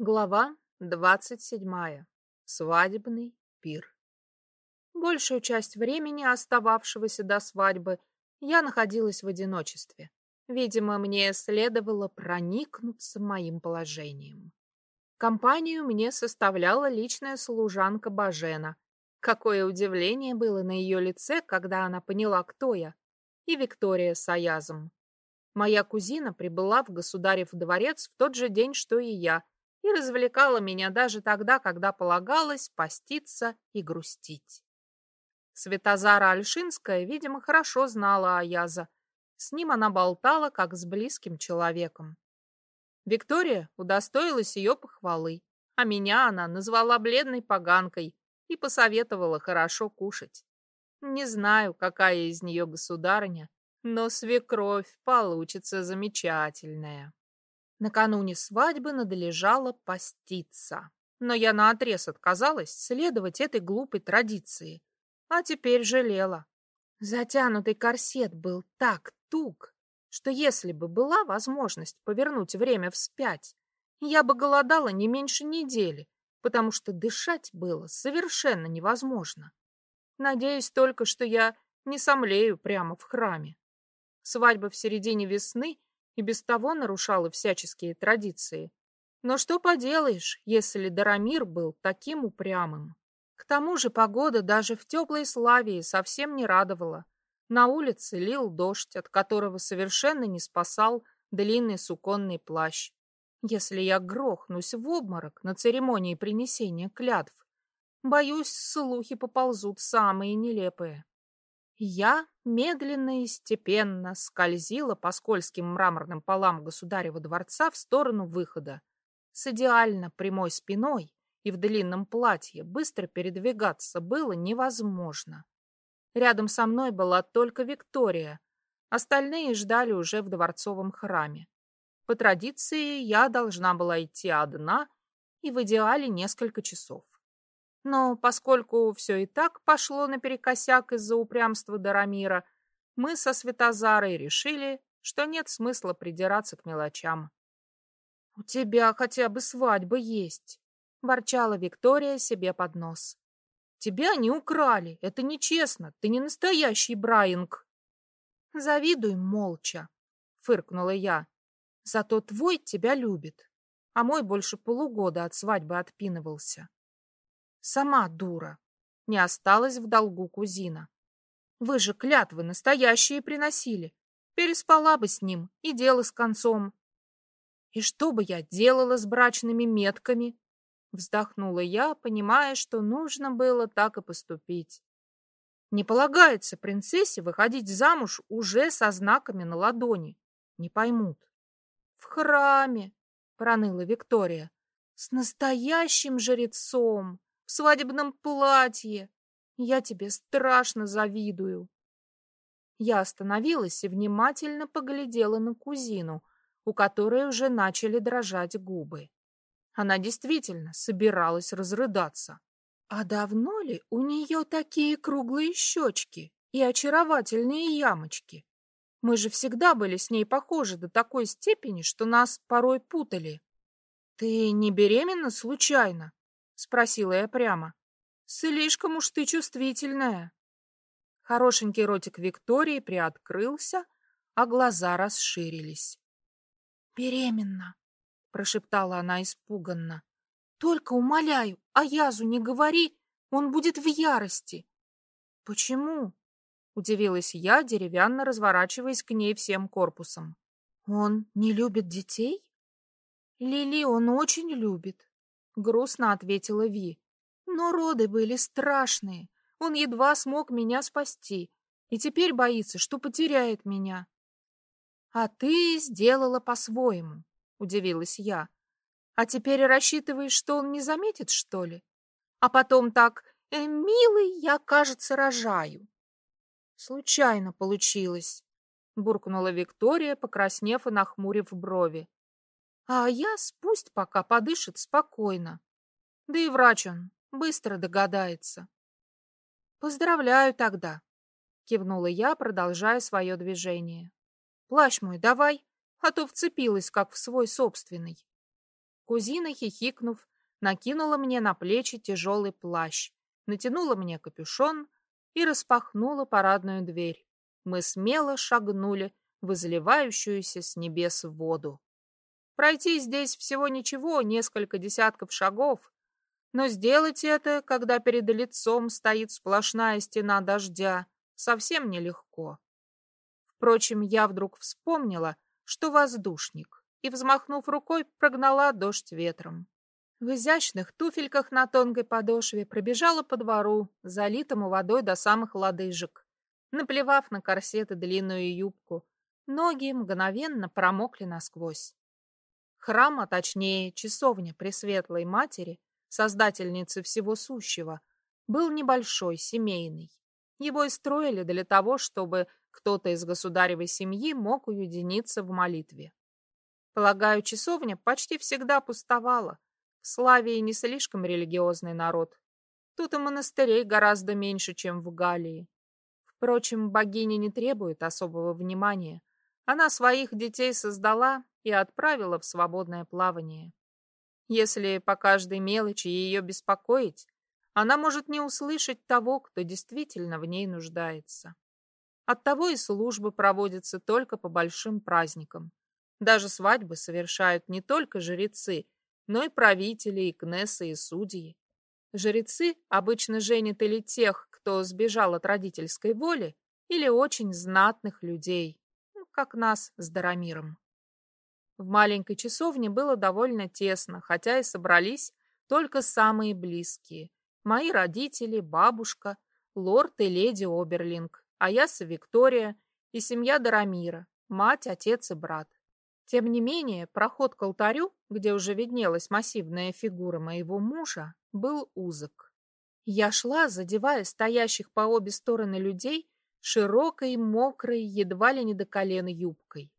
Глава двадцать седьмая. Свадебный пир. Большую часть времени, остававшегося до свадьбы, я находилась в одиночестве. Видимо, мне следовало проникнуться моим положением. Компанию мне составляла личная служанка Бажена. Какое удивление было на ее лице, когда она поняла, кто я, и Виктория с Аязом. Моя кузина прибыла в государев дворец в тот же день, что и я — и развлекала меня даже тогда, когда полагалось поститься и грустить. Светозара Альшинская, видимо, хорошо знала Аяза. С ним она болтала, как с близким человеком. Виктория удостоилась ее похвалы, а меня она назвала бледной поганкой и посоветовала хорошо кушать. Не знаю, какая из нее государыня, но свекровь получится замечательная. Накануне свадьбы надлежало поститься. Но я наотрез отказалась следовать этой глупой традиции. А теперь жалела. Затянутый корсет был так туг, что если бы была возможность повернуть время вспять, я бы голодала не меньше недели, потому что дышать было совершенно невозможно. Надеюсь только, что я не сомлею прямо в храме. Свадьба в середине весны и без того нарушала всяческие традиции. Но что поделаешь, если Дарамир был таким упрямым? К тому же погода даже в теплой Славии совсем не радовала. На улице лил дождь, от которого совершенно не спасал длинный суконный плащ. Если я грохнусь в обморок на церемонии принесения клятв, боюсь, слухи поползут самые нелепые. Я медленно и степенно скользила по скользким мраморным полам государева дворца в сторону выхода. С идеально прямой спиной и в длинном платье быстро передвигаться было невозможно. Рядом со мной была только Виктория, остальные ждали уже в дворцовом храме. По традиции я должна была идти одна и в идеале несколько часов. Но поскольку все и так пошло наперекосяк из-за упрямства Дарамира, мы со Светозарой решили, что нет смысла придираться к мелочам. — У тебя хотя бы свадьба есть, — ворчала Виктория себе под нос. — Тебя не украли, это нечестно, ты не настоящий Брайинг. — Завидуй молча, — фыркнула я. — Зато твой тебя любит, а мой больше полугода от свадьбы отпинывался. Сама дура. Не осталась в долгу кузина. Вы же клятвы настоящие приносили. Переспала бы с ним, и дело с концом. И что бы я делала с брачными метками? Вздохнула я, понимая, что нужно было так и поступить. Не полагается принцессе выходить замуж уже со знаками на ладони. Не поймут. В храме, проныла Виктория, с настоящим жрецом в свадебном платье. Я тебе страшно завидую. Я остановилась и внимательно поглядела на кузину, у которой уже начали дрожать губы. Она действительно собиралась разрыдаться. А давно ли у нее такие круглые щечки и очаровательные ямочки? Мы же всегда были с ней похожи до такой степени, что нас порой путали. Ты не беременна случайно? — спросила я прямо. «Слишком уж ты чувствительная». Хорошенький ротик Виктории приоткрылся, а глаза расширились. «Беременна», — прошептала она испуганно. «Только умоляю, а Язу не говори, он будет в ярости». «Почему?» — удивилась я, деревянно разворачиваясь к ней всем корпусом. «Он не любит детей?» «Лили он очень любит. — грустно ответила Ви. «Но роды были страшные. Он едва смог меня спасти, и теперь боится, что потеряет меня». «А ты сделала по-своему», — удивилась я. «А теперь рассчитываешь, что он не заметит, что ли? А потом так, э, милый, я, кажется, рожаю». «Случайно получилось», — буркнула Виктория, покраснев и нахмурив брови. А я пусть пока подышит спокойно. Да и врач он быстро догадается. Поздравляю тогда, кивнула я, продолжая свое движение. Плащ мой давай, а то вцепилась, как в свой собственный. Кузина, хихикнув, накинула мне на плечи тяжелый плащ, натянула мне капюшон и распахнула парадную дверь. Мы смело шагнули в изливающуюся с небес воду. Пройти здесь всего ничего, несколько десятков шагов, но сделать это, когда перед лицом стоит сплошная стена дождя, совсем нелегко. Впрочем, я вдруг вспомнила, что воздушник, и, взмахнув рукой, прогнала дождь ветром. В изящных туфельках на тонкой подошве пробежала по двору, залитому водой до самых лодыжек. Наплевав на корсет и длинную юбку, ноги мгновенно промокли насквозь. Храм, а точнее часовня Пресветлой Матери, создательницы всего сущего, был небольшой, семейный. Его и строили для того, чтобы кто-то из государевой семьи мог уединиться в молитве. Полагаю, часовня почти всегда пустовала. В Славии не слишком религиозный народ. Тут и монастырей гораздо меньше, чем в Галлии. Впрочем, богиня не требует особого внимания. Она своих детей создала и отправила в свободное плавание. Если по каждой мелочи ее беспокоить, она может не услышать того, кто действительно в ней нуждается. Оттого и службы проводятся только по большим праздникам. Даже свадьбы совершают не только жрецы, но и правители, и кнессы, и судьи. Жрецы обычно женят или тех, кто сбежал от родительской воли, или очень знатных людей, ну, как нас с Дарамиром. В маленькой часовне было довольно тесно, хотя и собрались только самые близкие. Мои родители, бабушка, лорд и леди Оберлинг, Аяса Виктория и семья Дарамира, мать, отец и брат. Тем не менее, проход к алтарю, где уже виднелась массивная фигура моего мужа, был узок. Я шла, задевая стоящих по обе стороны людей широкой, мокрой, едва ли не до колена юбкой.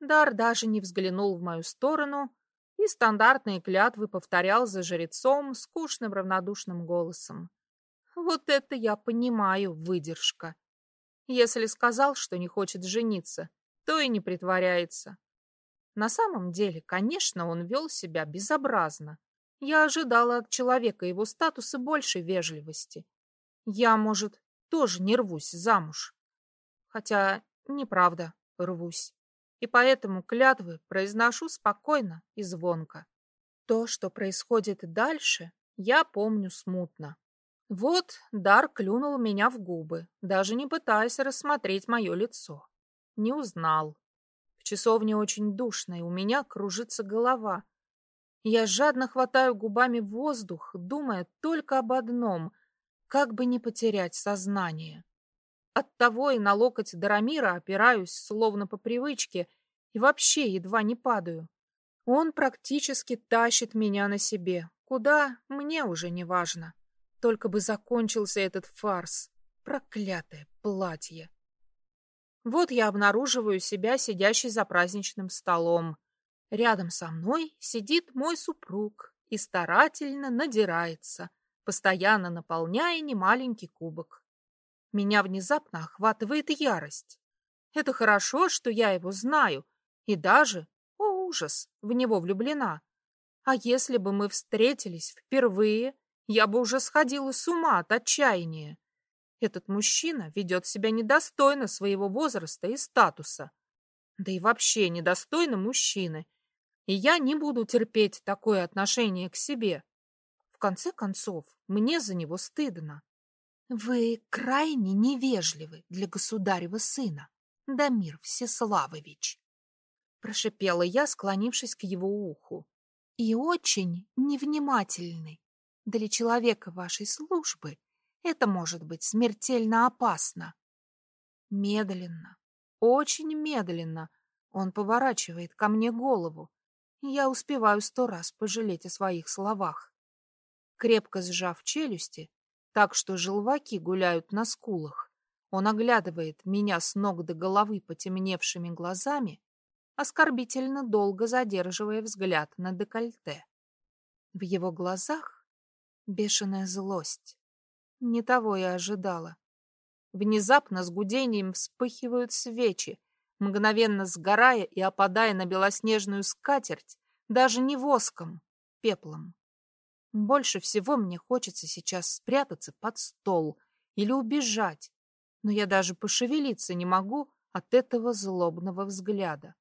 Дар даже не взглянул в мою сторону и стандартные клятвы повторял за жрецом скучным равнодушным голосом. Вот это я понимаю, выдержка. Если сказал, что не хочет жениться, то и не притворяется. На самом деле, конечно, он вел себя безобразно. Я ожидала от человека его статуса большей вежливости. Я, может, тоже не рвусь замуж. Хотя, неправда, рвусь. И поэтому клятвы произношу спокойно и звонко. То, что происходит дальше, я помню смутно. Вот Дар клюнул меня в губы, даже не пытаясь рассмотреть мое лицо. Не узнал. В часовне очень душно, и у меня кружится голова. Я жадно хватаю губами воздух, думая только об одном — как бы не потерять сознание. Оттого и на локоть Дарамира опираюсь, словно по привычке, и вообще едва не падаю. Он практически тащит меня на себе. Куда, мне уже не важно. Только бы закончился этот фарс. Проклятое платье. Вот я обнаруживаю себя сидящей за праздничным столом. Рядом со мной сидит мой супруг и старательно надирается, постоянно наполняя немаленький кубок. Меня внезапно охватывает ярость. Это хорошо, что я его знаю, и даже, о ужас, в него влюблена. А если бы мы встретились впервые, я бы уже сходила с ума от отчаяния. Этот мужчина ведет себя недостойно своего возраста и статуса. Да и вообще недостойно мужчины. И я не буду терпеть такое отношение к себе. В конце концов, мне за него стыдно. Вы крайне невежливы для государева сына, Дамир Всеславович. Прошипела я, склонившись к его уху. И очень невнимательны. Для человека вашей службы это может быть смертельно опасно. Медленно, очень медленно он поворачивает ко мне голову. Я успеваю сто раз пожалеть о своих словах. Крепко сжав челюсти, так что желваки гуляют на скулах, он оглядывает меня с ног до головы потемневшими глазами, оскорбительно долго задерживая взгляд на декольте. В его глазах бешеная злость. Не того я ожидала. Внезапно с гудением вспыхивают свечи, мгновенно сгорая и опадая на белоснежную скатерть, Даже не воском, пеплом. Больше всего мне хочется сейчас спрятаться под стол или убежать, но я даже пошевелиться не могу от этого злобного взгляда.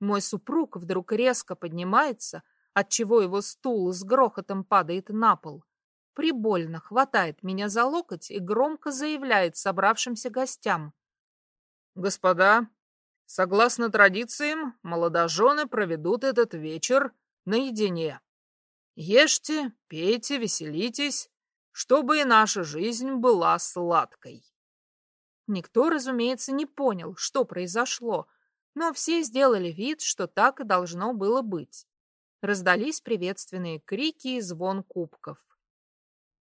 Мой супруг вдруг резко поднимается, отчего его стул с грохотом падает на пол, прибольно хватает меня за локоть и громко заявляет собравшимся гостям. «Господа, согласно традициям, молодожены проведут этот вечер наедине. Ешьте, пейте, веселитесь, чтобы и наша жизнь была сладкой». Никто, разумеется, не понял, что произошло, но все сделали вид, что так и должно было быть. Раздались приветственные крики и звон кубков.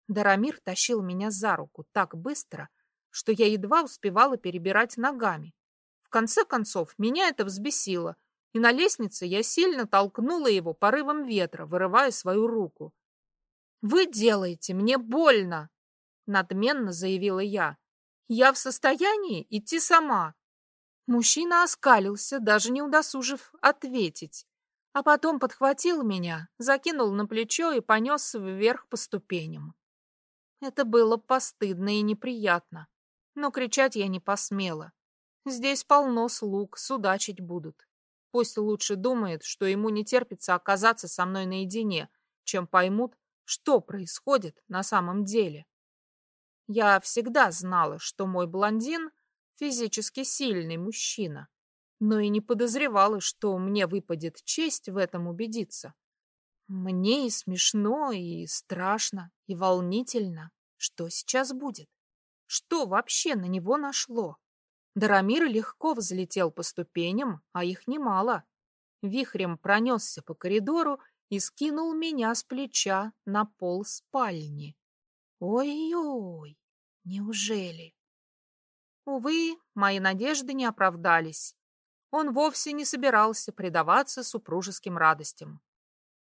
Дарамир тащил меня за руку так быстро, что я едва успевала перебирать ногами. В конце концов, меня это взбесило, и на лестнице я сильно толкнула его порывом ветра, вырывая свою руку. «Вы делаете мне больно!» — надменно заявила я. «Я в состоянии идти сама!» Мужчина оскалился, даже не удосужив ответить, а потом подхватил меня, закинул на плечо и понес вверх по ступеням. Это было постыдно и неприятно, но кричать я не посмела. Здесь полно слуг, судачить будут. Пусть лучше думает, что ему не терпится оказаться со мной наедине, чем поймут, что происходит на самом деле. Я всегда знала, что мой блондин — физически сильный мужчина, но и не подозревала, что мне выпадет честь в этом убедиться. Мне и смешно, и страшно, и волнительно. Что сейчас будет? Что вообще на него нашло? Дарамир легко взлетел по ступеням, а их немало. Вихрем пронесся по коридору и скинул меня с плеча на пол спальни. Ой-ой, неужели? Увы, мои надежды не оправдались. Он вовсе не собирался предаваться супружеским радостям.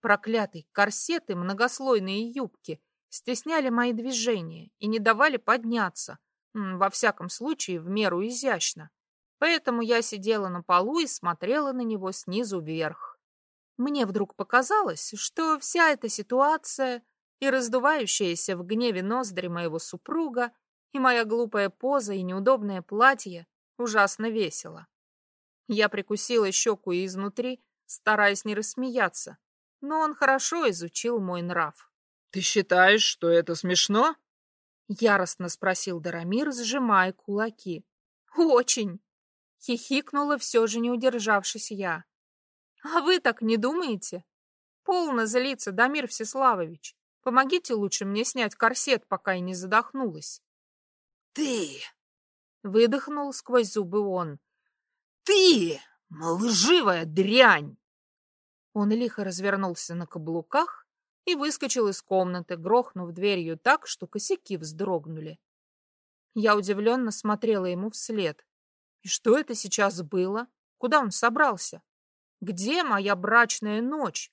Проклятый корсет и многослойные юбки стесняли мои движения и не давали подняться, во всяком случае, в меру изящно. Поэтому я сидела на полу и смотрела на него снизу вверх. Мне вдруг показалось, что вся эта ситуация и раздувающаяся в гневе ноздри моего супруга и моя глупая поза и неудобное платье ужасно весело. Я прикусила щеку изнутри, стараясь не рассмеяться, но он хорошо изучил мой нрав. «Ты считаешь, что это смешно?» Яростно спросил Дарамир, сжимая кулаки. «Очень!» — хихикнула все же не удержавшись я. «А вы так не думаете? Полно злиться, Дамир Всеславович. Помогите лучше мне снять корсет, пока я не задохнулась». «Ты!» — выдохнул сквозь зубы он. «Ты, лживая дрянь!» Он лихо развернулся на каблуках и выскочил из комнаты, грохнув дверью так, что косяки вздрогнули. Я удивленно смотрела ему вслед. И что это сейчас было? Куда он собрался? Где моя брачная ночь?